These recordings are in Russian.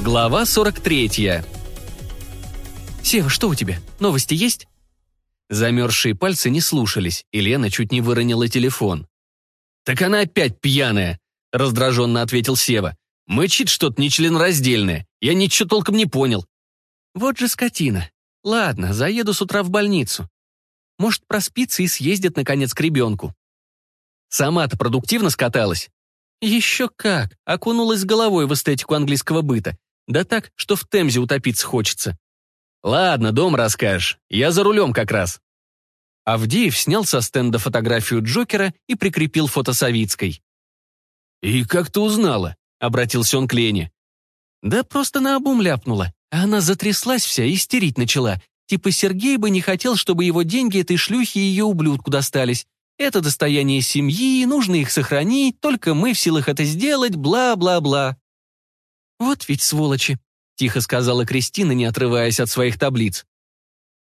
Глава 43. «Сева, что у тебя? Новости есть?» Замерзшие пальцы не слушались, и Лена чуть не выронила телефон. «Так она опять пьяная», — раздраженно ответил Сева. «Мычит что-то нечленораздельное. Я ничего толком не понял». «Вот же скотина. Ладно, заеду с утра в больницу. Может, проспится и съездит, наконец, к ребенку». «Сама-то продуктивно скаталась?» «Еще как! Окунулась головой в эстетику английского быта. Да так, что в Темзе утопиться хочется. Ладно, дом расскажешь. Я за рулем как раз. Авдеев снял со стенда фотографию Джокера и прикрепил фото Савицкой. «И как ты узнала?» — обратился он к Лене. «Да просто наобум ляпнула. А она затряслась вся, истерить начала. Типа Сергей бы не хотел, чтобы его деньги этой шлюхи и ее ублюдку достались. Это достояние семьи, нужно их сохранить, только мы в силах это сделать, бла-бла-бла». «Вот ведь сволочи», — тихо сказала Кристина, не отрываясь от своих таблиц.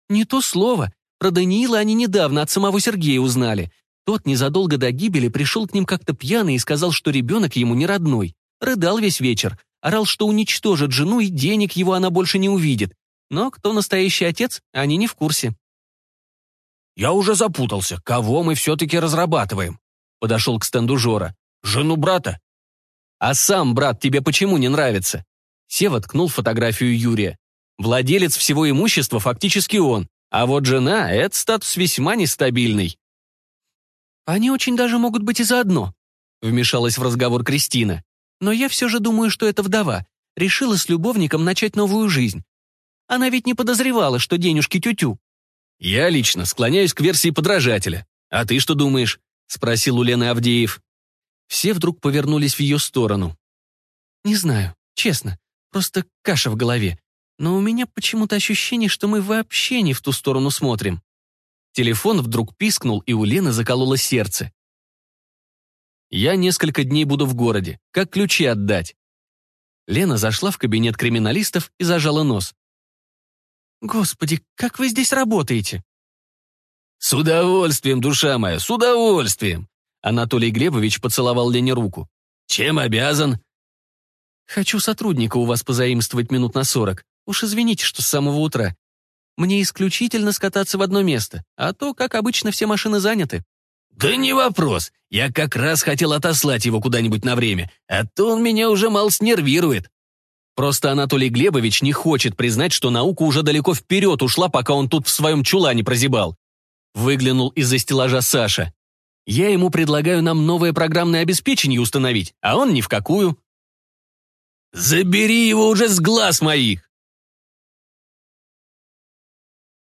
«Не то слово. Про Даниила они недавно от самого Сергея узнали. Тот незадолго до гибели пришел к ним как-то пьяный и сказал, что ребенок ему не родной. Рыдал весь вечер, орал, что уничтожит жену и денег его она больше не увидит. Но кто настоящий отец, они не в курсе. «Я уже запутался, кого мы все-таки разрабатываем?» Подошел к стенду Жора. «Жену брата «А сам брат тебе почему не нравится?» Сева ткнул фотографию Юрия. «Владелец всего имущества фактически он, а вот жена — это статус весьма нестабильный». «Они очень даже могут быть и заодно», — вмешалась в разговор Кристина. «Но я все же думаю, что это вдова. Решила с любовником начать новую жизнь. Она ведь не подозревала, что денежки тютю». «Я лично склоняюсь к версии подражателя. А ты что думаешь?» — спросил у Лены Авдеев. Все вдруг повернулись в ее сторону. «Не знаю, честно, просто каша в голове. Но у меня почему-то ощущение, что мы вообще не в ту сторону смотрим». Телефон вдруг пискнул, и у Лены закололо сердце. «Я несколько дней буду в городе. Как ключи отдать?» Лена зашла в кабинет криминалистов и зажала нос. «Господи, как вы здесь работаете?» «С удовольствием, душа моя, с удовольствием!» Анатолий Глебович поцеловал Лене руку. «Чем обязан?» «Хочу сотрудника у вас позаимствовать минут на сорок. Уж извините, что с самого утра. Мне исключительно скататься в одно место, а то, как обычно, все машины заняты». «Да не вопрос. Я как раз хотел отослать его куда-нибудь на время, а то он меня уже мал снервирует». Просто Анатолий Глебович не хочет признать, что наука уже далеко вперед ушла, пока он тут в своем чулане прозябал. Выглянул из-за стеллажа Саша. Я ему предлагаю нам новое программное обеспечение установить, а он ни в какую. Забери его уже с глаз моих!»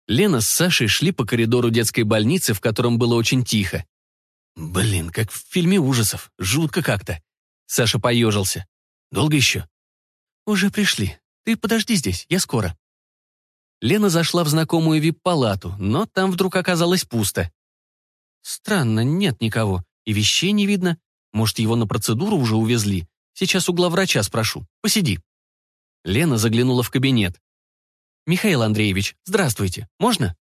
Лена с Сашей шли по коридору детской больницы, в котором было очень тихо. «Блин, как в фильме ужасов. Жутко как-то». Саша поежился. «Долго еще?» «Уже пришли. Ты подожди здесь, я скоро». Лена зашла в знакомую вип-палату, но там вдруг оказалось пусто. Странно, нет никого. И вещей не видно. Может, его на процедуру уже увезли? Сейчас у главврача спрошу. Посиди. Лена заглянула в кабинет. «Михаил Андреевич, здравствуйте. Можно?»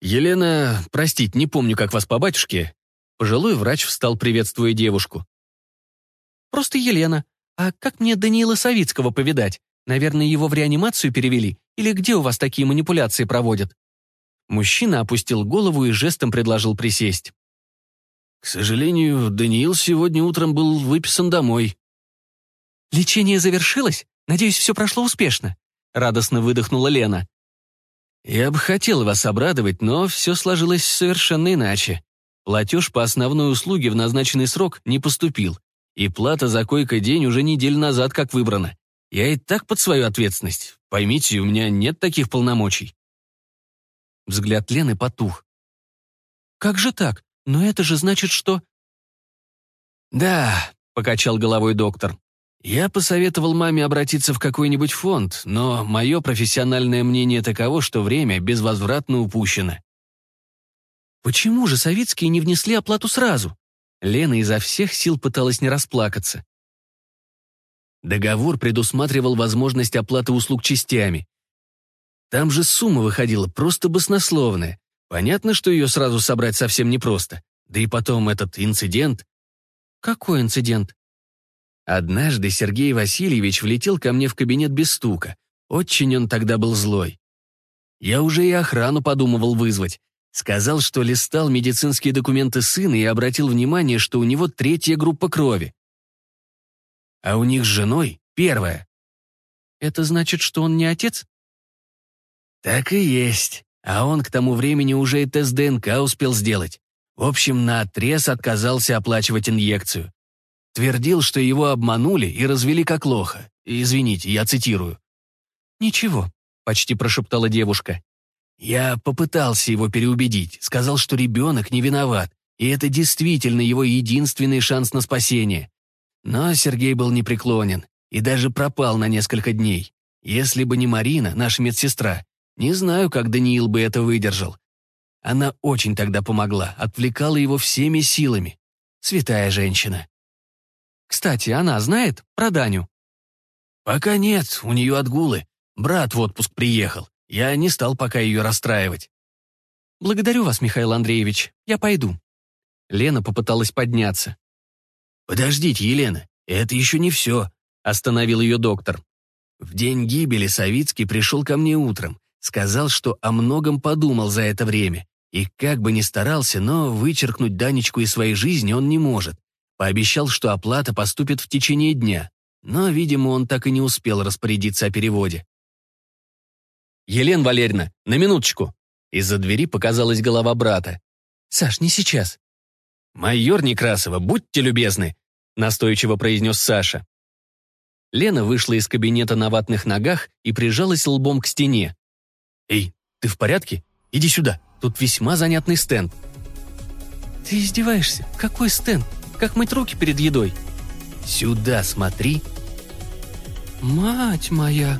«Елена, простите, не помню, как вас по батюшке». Пожилой врач встал, приветствуя девушку. «Просто Елена. А как мне Даниила Савицкого повидать? Наверное, его в реанимацию перевели? Или где у вас такие манипуляции проводят?» Мужчина опустил голову и жестом предложил присесть. «К сожалению, Даниил сегодня утром был выписан домой». «Лечение завершилось? Надеюсь, все прошло успешно?» Радостно выдохнула Лена. «Я бы хотел вас обрадовать, но все сложилось совершенно иначе. Платеж по основной услуге в назначенный срок не поступил, и плата за койко-день уже неделю назад как выбрана. Я и так под свою ответственность. Поймите, у меня нет таких полномочий». Взгляд Лены потух. «Как же так? Но это же значит, что...» «Да», — покачал головой доктор. «Я посоветовал маме обратиться в какой-нибудь фонд, но мое профессиональное мнение таково, что время безвозвратно упущено». «Почему же советские не внесли оплату сразу?» Лена изо всех сил пыталась не расплакаться. Договор предусматривал возможность оплаты услуг частями, там же сумма выходила просто баснословная. Понятно, что ее сразу собрать совсем непросто. Да и потом этот инцидент. Какой инцидент? Однажды Сергей Васильевич влетел ко мне в кабинет без стука. Очень он тогда был злой. Я уже и охрану подумывал вызвать. Сказал, что листал медицинские документы сына и обратил внимание, что у него третья группа крови. А у них с женой первая. Это значит, что он не отец? Так и есть. А он к тому времени уже и тест ДНК успел сделать. В общем, наотрез отказался оплачивать инъекцию. Твердил, что его обманули и развели как лоха. Извините, я цитирую. «Ничего», — почти прошептала девушка. Я попытался его переубедить, сказал, что ребенок не виноват, и это действительно его единственный шанс на спасение. Но Сергей был непреклонен и даже пропал на несколько дней. Если бы не Марина, наша медсестра, не знаю, как Даниил бы это выдержал. Она очень тогда помогла, отвлекала его всеми силами. Святая женщина. Кстати, она знает про Даню? Пока нет, у нее отгулы. Брат в отпуск приехал. Я не стал пока ее расстраивать. «Благодарю вас, Михаил Андреевич. Я пойду». Лена попыталась подняться. «Подождите, Елена, это еще не все», — остановил ее доктор. В день гибели Савицкий пришел ко мне утром, сказал, что о многом подумал за это время, и как бы ни старался, но вычеркнуть Данечку из своей жизни он не может. Пообещал, что оплата поступит в течение дня, но, видимо, он так и не успел распорядиться о переводе. «Елена Валерьевна, на минуточку!» Из-за двери показалась голова брата. «Саш, не сейчас». «Майор Некрасова, будьте любезны!» настойчиво произнес Саша. Лена вышла из кабинета на ватных ногах и прижалась лбом к стене. «Эй, ты в порядке? Иди сюда, тут весьма занятный стенд». «Ты издеваешься? Какой стенд? Как мыть руки перед едой?» «Сюда смотри». «Мать моя!»